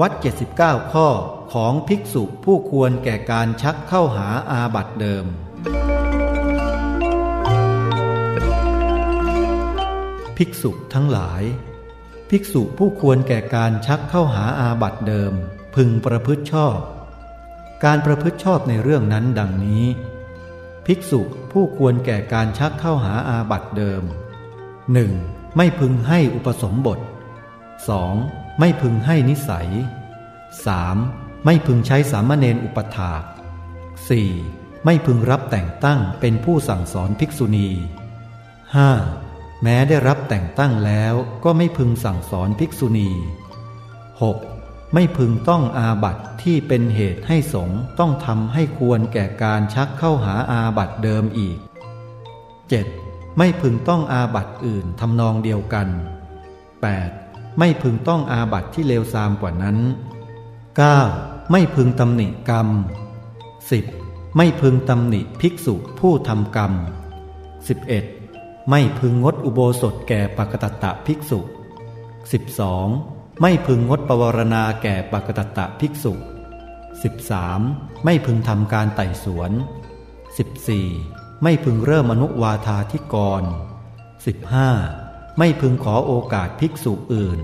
วัด 79 ข้อของภิกษุผู้ควรแก่การชักเข้าหาอาบัตเดิม ภิกษุทั้งหลาย ภิกษุผู้ควรแก่การชักเข้าหาอาบัตเดิม พึงประพฤติชอบ การประพฤติชอบในเรื่องนั้นดังนี้ ภิกษุผู้ควรแก่การชักเข้าหาอาบัตเดิม 1. ไม่พึงให้อุปสมบท 2. ไม่พึงให้นิสัย 3. ไม่พึงใช้สามเณรอุปถาก 4. ไม่พึงรับแต่งตั้งเป็นผู้สั่งสอนภิกษุณี 5. แม้ได้รับแต่งตั้งแล้วก็ไม่พึงสั่งสอนภิกษุณี 6. ไม่พึงต้องอาบัตที่เป็นเหตุให้สงต้องทำให้ควรแก่การชักเข้าหาอาบัตเดิมอีก 7. ไม่พึงต้องอาบัตอื่นทำนองเดียวกัน 8. ไม่พึงต้องอาบัตที่เลวทรามกว่านั้น 9. ไม่พึงตำหนิกรรม 10. ไม่พึงตำหนิภิกษุผู้ทำกรรม 11. ไม่พึงงดอุโบสถแก่ปกตตะภิกษุ 12. ไม่พึงงดปวารณาแก่ปกตตะภิกษุ 13. ไม่พึงทำการไต่สวน 14. ไม่พึงเริ่มอนุวาธาธิกร 15. ไม่พึงขอโอกาสภิกษุอื่น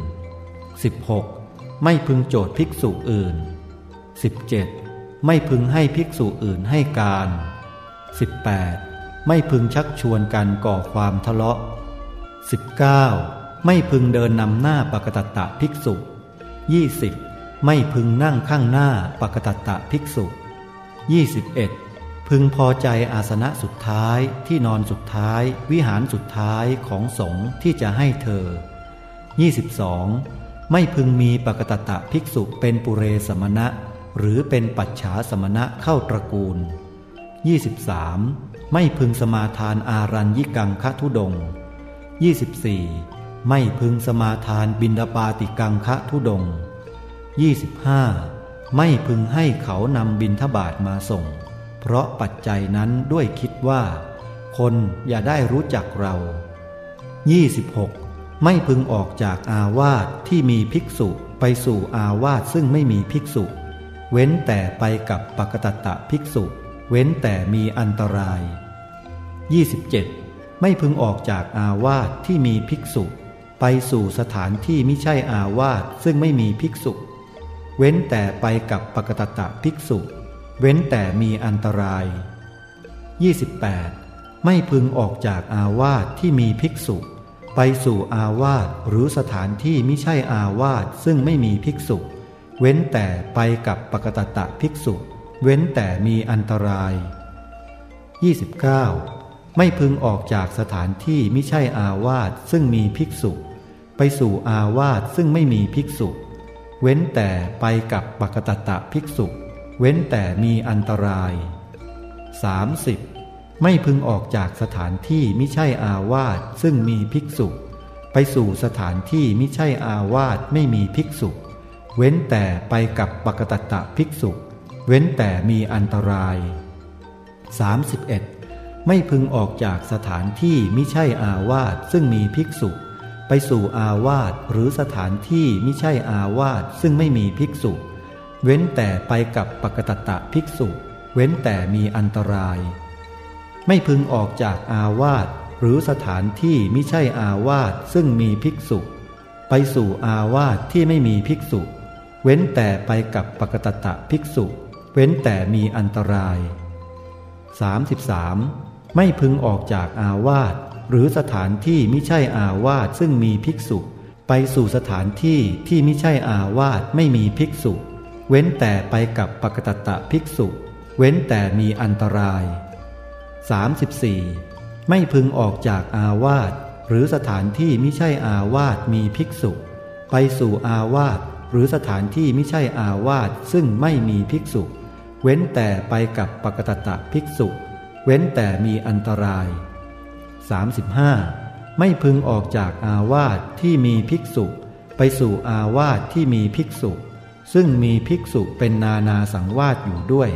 16. ไม่พึงโจทย์ภิกษุอื่น 17. ไม่พึงให้ภิกษุอื่นให้การ 18. ไม่พึงชักชวนกันก่อความทะเลาะ 19. ไม่พึงเดินนำหน้าปกตตะภิกษุ 20. ไม่พึงนั่งข้างหน้าปกตตะภิกษุ 21. พึงพอใจอาสนะสุดท้ายที่นอนสุดท้าย วิหารสุดท้ายของสงฆ์ที่จะให้เธอ 22. ไม่พึงมีปกตตะภิกษุเป็นปุเรสมณะ หรือเป็นปัจฉาสมณะเข้าตระกูล 23. ไม่พึงสมาทานอารัญยิกังคทุดง 24. ไม่พึงสมาทานบินดาปาติกังคะทุดง 25. ไม่พึงให้เขานำบินทบาทมาส่ง เพราะปัจจัยนั้นด้วยคิดว่า คนอย่าได้รู้จักเรา 26. ไม่พึงออกจากอาวาสที่มีภิกษุไปสู่อาวาสซึ่งไม่มีภิกษุ เว้นแต่ไปกับปกตตะภิกษุ เว้นแต่มีอันตราย 27. ไม่พึงออกจากอาวาสที่มีภิกษุ ไปสู่สถานที่ไม่ใช่อาวาสซึ่งไม่มีภิกษุ เว้นแต่ไปกับปกตตะภิกษุ เว้นแต่มีอันตราย 28. ไม่พึงออกจากอาวาสที่มีภิกษุ ไปสู่อาวาสหรือสถานที่ไม่ใช่อาวาสซึ่งไม่มีภิกษุ เว้นแต่ไปกับปกตตะภิกษุ เว้นแต่มีอันตราย 29. ไม่พึงออกจากสถานที่ไม่ใช่อาวาสซึ่งมีภิกษุ ไปสู่อาวาสซึ่งไม่มีภิกษุ เว้นแต่ไปกับปกตตะภิกษุ เว้นแต่มีอันตราย 30. ไม่พึงออกจากสถานที่ม่ใช่อาวาสซึ่งมีภิกษุ ไปสู่สถานที่ม่ใช่อาวาสไม่มีภิกษุ เว้นแต่ไปกับปกตตะภิกษุ เว้นแต่มีอันตราย 31. ไม่พึงออกจากสถานที่มิใช่อาวาสซึ่งมีภิกษุ ไปสู่อาวาสหรือสถานที่มิใช่อาวาสซึ่งไม่มีภิกษุ เว้นแต่ไปกับปกตตะภิกษุ เว้นแต่มีอันตราย ไม่พึงออกจากอาวาสหรือสถานที่มิใช่อาวาสซึ่งมีภิกษุ ไปสู่อาวาสที่ไม่มีภิกษุ เว้นแต่ไปกับปกตตะภิกษุ เว้นแต่มีอันตราย 33. ไม่พึงออกจากอาวาสหรือสถานที่ไม่ใช่อาวาสซึ่งมีภิกษุ ไปสู่สถานที่ที่ไม่ใช่อาวาสไม่มีภิกษุ เว้นแต่ไปกับปกตตะภิกษุ เว้นแต่มีอันตราย 34. ไม่พึงออกจากอาวาสหรือสถานที่ไม่ใช่อาวาสมีภิกษุ ไปสู่อาวาสหรือสถานที่ไม่ใช่อาวาสซึ่งไม่มีภิกษุ เว้นแต่ไปกับปกตตะภิกษุ เว้นแต่มีอันตราย 35. ไม่พึงออกจากอาวาสที่มีภิกษุ ไปสู่อาวาสที่มีภิกษุ ซึ่งมีภิกษุเป็นนานาสังวาสอยู่ด้วย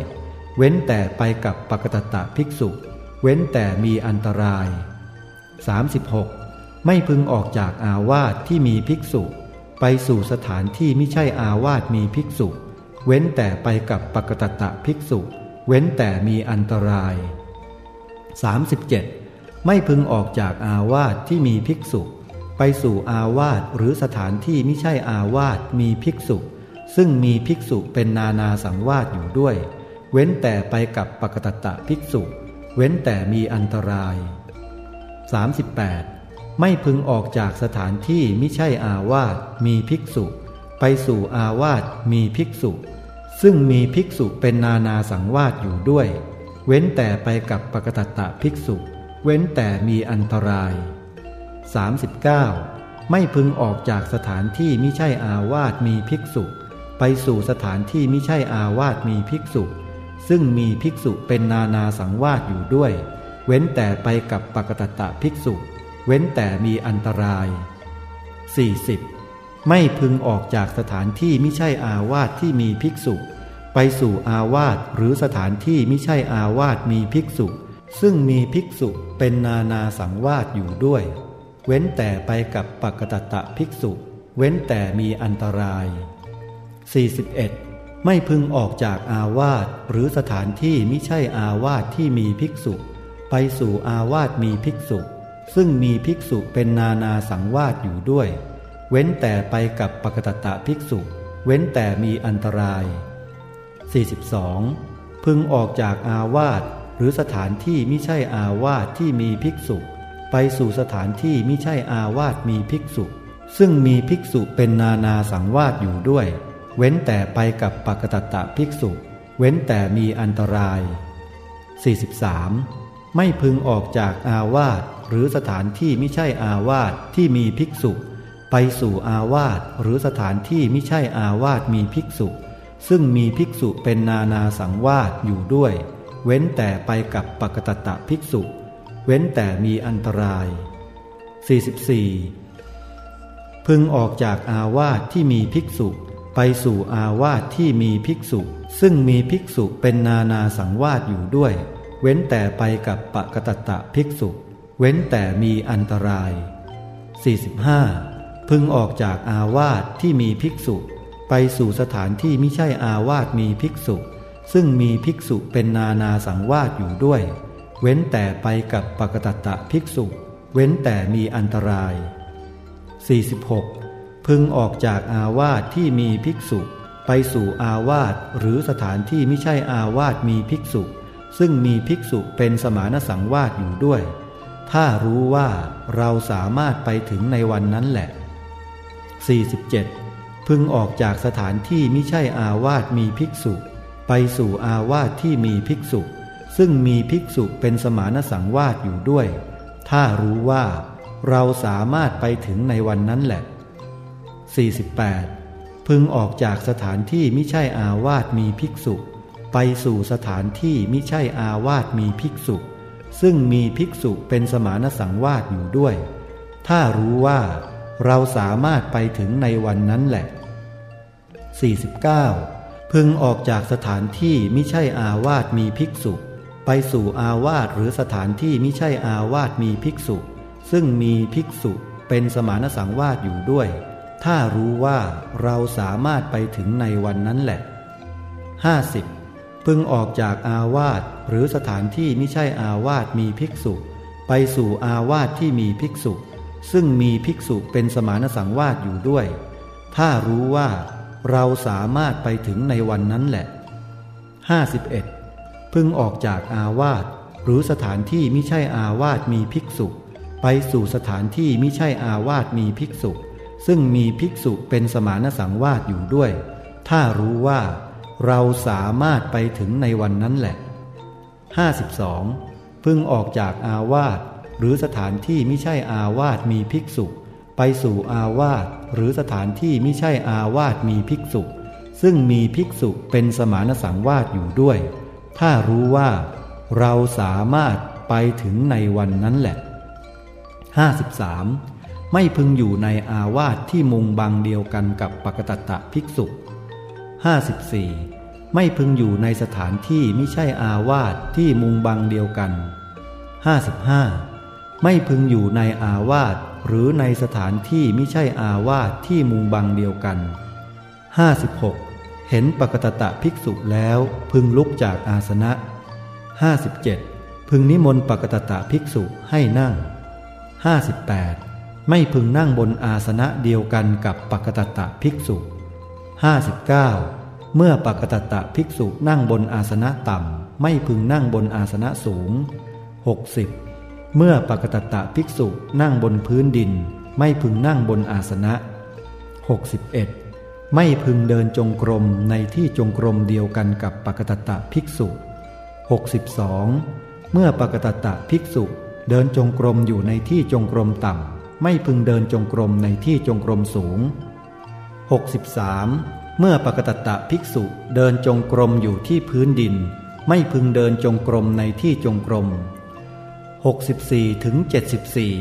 เว้นแต่ไปกับปกตตะภิกษุ เว้นแต่มีอันตราย 36. ไม่พึงออกจากอาวาสที่มีภิกษุ ไปสู่สถานที่ไม่ใช่อาวาสมีภิกษุ เว้นแต่ไปกับปกตตะภิกษุ เว้นแต่มีอันตราย 37. ไม่พึงออกจากอาวาสที่มีภิกษุ ไปสู่อาวาสหรือสถานที่ไม่ใช่อาวาสมีภิกษุ ซึ่งมีภิกษุเป็นนานาสังวาสอยู่ด้วย เว้นแต่ไปกับปกตตะภิกษุ เว้นแต่มีอันตราย 38. ไม่พึงออกจากสถานที่ม่ใช่อาวาสมีภิกษุ ไปสู่อาวาสมีภิกษุ ซึ่งมีภิกษุเป็นนานาสังวาสอยู่ด้วย เว้นแต่ไปกับปกตตะภิกษุ เว้นแต่มีอันตราย 39. ไม่พึงออกจากสถานที่ม่ใช่อาวาสมีภิกษุ ไปสู่สถานที่ไม่ใช่อาวาสมีภิกษุ ซึ่งมีภิกษุเป็นนานาสังวาสอยู่ด้วย เว้นแต่ไปกับปกตตะภิกษุ เว้นแต่มีอันตราย 40. ไม่พึงออกจากสถานที่ไม่ใช่อาวาสที่มีภิกษุ ไปสู่อาวาสหรือสถานที่ไม่ใช่อาวาสมีภิกษุ ซึ่งมีภิกษุเป็นนานาสังวาสอยู่ด้วย เว้นแต่ไปกับปกตตะภิกษุ เว้นแต่มีอันตราย 41. ไม่พึงออกจากอาวาสหรือสถานที่ม่ใช่อาวาสที่มีภิกษุ ไปสู่อาวาสมีภิกษุ ซึ่งมีภิกษุเป็นนานาสังวาสอยู่ด้วย เว้นแต่ไปกับปกตตะภิกษุ เว้นแต่มีอันตราย 42. พึงออกจากอาวาสหรือสถานที่ม่ใช่อาวาสที่มีภิกษุ ไปสู่สถานที่ม่ใช่อาวาสมีภิกษุ ซึ่งมีภิกษุเป็นนานาสังวาสอยู่ด้วย เว้นแต่ไปกับปกตตะภิกษุ เว้นแต่มีอันตราย 43. ไม่พึงออกจากอาวาสหรือสถานที่ไม่ใช่อาวาสที่มีภิกษุ ไปสู่อาวาสหรือสถานที่ไม่ใช่อาวาสมีภิกษุ ซึ่งมีภิกษุเป็นนานาสังวาสอยู่ด้วย เว้นแต่ไปกับปกตตะภิกษุ เว้นแต่มีอันตราย 44. พึงออกจากอาวาสที่มีภิกษุ ไปสู่อาวาสที่มีภิกษุ ซึ่งมีภิกษุเป็นนานาสังวาสอยู่ด้วย เว้นแต่ไปกับปะกตตะภิกษุ เว้นแต่มีอันตราย 45. พึงออกจากอาวาสที่มีภิกษุ ไปสู่สถานที่ไม่ใช่อาวาสมีภิกษุ ซึ่งมีภิกษุเป็นนานาสังวาสอยู่ด้วย เว้นแต่ไปกับปะกตตะภิกษุ เว้นแต่มีอันตราย 46. พึงออกจากอาวาสที่มีภิกษุ ไปสู่อาวาสหรือสถานที่ไม่ใช่อาวาสมีภิกษุ ซึ่งมีภิกษุเป็นสมานสังวาสอยู่ด้วย ถ้ารู้ว่าเราสามารถไปถึงในวันนั้นแหละ 47. พึงออกจากสถานที่ไม่ใช่อาวาสมีภิกษุ ไปสู่อาวาสที่มีภิกษุ ซึ่งมีภิกษุเป็นสมานสังวาสอยู่ด้วย ถ้ารู้ว่าเราสามารถไปถึงในวันนั้นแหละ 48. พึงออกจากสถานที่ม่ใช่อาวาสมีภิกษุ ไปสู่สถานที่ม่ใช่อาวาสมีภิกษุ ซึ่งมีภิกษุเป็นสมานสังวาสอยู่ด้วย ถ้ารู้ว่าเราสามารถไปถึงในวันนั้นแหละ 49. พึงออกจากสถานที่ม่ใช่อาวาสมีภิกษุ ไปสู่อาวาสหรือสถานที่ม่ใช่อาวาสมีภิกษุ ซึ่งมีภิกษุเป็นสมานสังวาสอยู่ด้วย ถ้ารู้ว่าเราสามารถไปถึงในวันนั้นแหละ 50. พึงออกจากอาวาสหรือสถานที่ไม่ใช่อาวาสมีภิกษุ ไปสู่อาวาสที่มีภิกษุ ซึ่งมีภิกษุเป็นสมานสังวาสอยู่ด้วย ถ้ารู้ว่าเราสามารถไปถึงในวันนั้นแหละ 51. พึงออกจากอาวาสหรือสถานที่ไม่ใช่อาวาสมีภิกษุ ไปสู่สถานที่ไม่ใช่อาวาสมีภิกษุ ซึ่งมีภิกษุเป็นสมานสังวาสอยู่ด้วย ถ้ารู้ว่าเราสามารถไปถึงในวันนั้นแหละ 52. พึงออกจากอาวาสหรือสถานที่ไม่ใช่อาวาสมีภิกษุ ไปสู่อาวาสหรือสถานที่ไม่ใช่อาวาสมีภิกษุ ซึ่งมีภิกษุเป็นสมานสังวาสอยู่ด้วย ถ้ารู้ว่าเราสามารถไปถึงในวันนั้นแหละ 53. ไม่พึงอยู่ในอาวาสที่มุงบังเดียวกันกับปกตตะภิกษุ 54. ไม่พึงอยู่ในสถานที่ไม่ใช่อาวาสที่มุงบังเดียวกัน 55. ไม่พึงอยู่ในอาวาสหรือในสถานที่ไม่ใช่อาวาสที่มุงบังเดียวกัน 56. เห็นปกตตะภิกษุแล้วพึงลุกจากอาสนะ 57. พึงนิมนต์ปกตตะภิกษุให้นั่ง 58. ไม่พึงนั่งบนอาสนะเดียวกันกับปกตตะภิกษุ 59. เมื่อปกตตะภิกษุนั่งบนอาสนะต่ำ ไม่พึงนั่งบนอาสนะสูง 60. เมื่อปกตตะภิกษุนั่งบนพื้นดิน ไม่พึงนั่งบนอาสนะ 61. ไม่พึงเดินจงกรมในที่จงกรมเดียวกันกับปกตตะภิกษุ 62. เมื่อปกตตะภิกษุเดินจงกรมอยู่ในที่จงกรมต่ำ ไม่พึงเดินจงกรมในที่จงกรมสูง 63. เมื่อปกตตะภิกษุเดินจงกรมอยู่ที่พื้นดิน ไม่พึงเดินจงกรมในที่จงกรม 64ถึง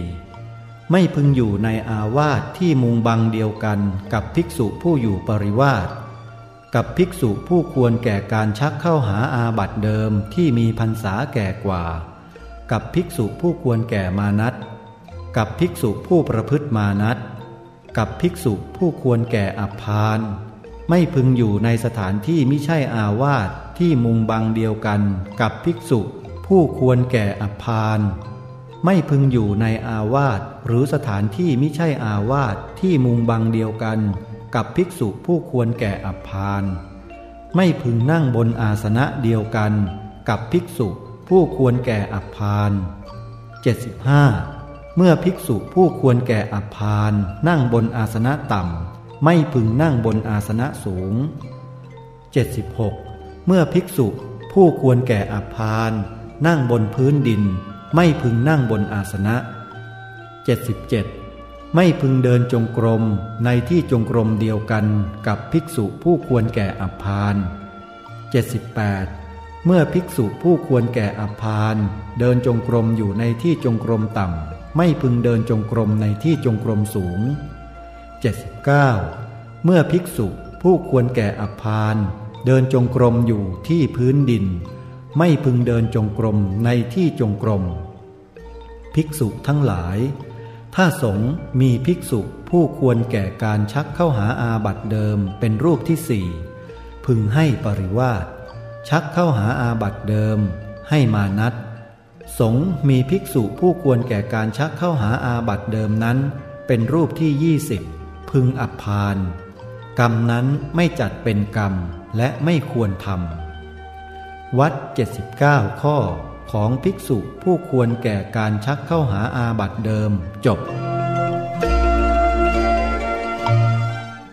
74 ไม่พึงอยู่ในอาวาสที่มุงบังเดียวกันกับภิกษุผู้อยู่ปริวาสกับภิกษุผู้ควรแก่การชักเข้าหาอาบัตเดิมที่มีพรรษาแก่กว่า กับภิกษุผู้ควรแก่มานัต กับภิกษุผู้ประพฤติมานัตกับภิกษุผู้ควรแก่อัพพาน ไม่พึงอยู่ในสถานที่มิใช่อาวาสที่มุงบังเดียวกันกับภิกษุ ผู้ควรแก่อัพภาน ไม่พึงอยู่ในอาวาสหรือสถานที่มิใช่อาวาสที่มุงบังเดียวกัน กับภิกษุผู้ควรแก่อัพภาน ไม่พึงนั่งบนอาสนะเดียวกัน กับภิกษุผู้ควรแก่อัพภาน 75 เมื่อภิกษุผู้ควรแก่อัพภานนั่งบนอาสนะต่ำ ไม่พึงนั่งบนอาสนะสูง 76 เมื่อภิกษุผู้ควรแก่อัพพาน นั่งบนพื้นดิน ไม่พึงนั่งบนอาสนะ 77. ไม่พึงเดินจงกรมในที่จงกรมเดียวกันกับภิกษุผู้ควรแก่อัพพาน 78. เมื่อภิกษุผู้ควรแก่อัพพาน เดินจงกรมอยู่ในที่จงกรมต่ำ ไม่พึงเดินจงกรมในที่จงกรมสูง 79. เมื่อภิกษุผู้ควรแก่อัพภาน เดินจงกรมอยู่ที่พื้นดิน ไม่พึงเดินจงกรมในที่จงกรม ภิกษุทั้งหลาย ถ้าสงฆ์มีภิกษุผู้ควรแก่การชักเข้าหาอาบัติเดิมเป็นรูปที่สี่พึงให้ปริวาสชักเข้าหาอาบัติเดิม ให้มานัต สงฆ์มีภิกษุผู้ควรแก่การชักเข้าหาอาบัติเดิมนั้น เป็นรูปที่ยี่สิบพึงอับพาน กรรมนั้นไม่จัดเป็นกรรมและไม่ควรทำวัด 79 ข้อของภิกษุผู้ควรแก่การชักเข้าหาอาบัตเดิมจบ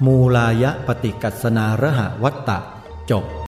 มูลายะปฏิกัสนาระหะวัตตะจบ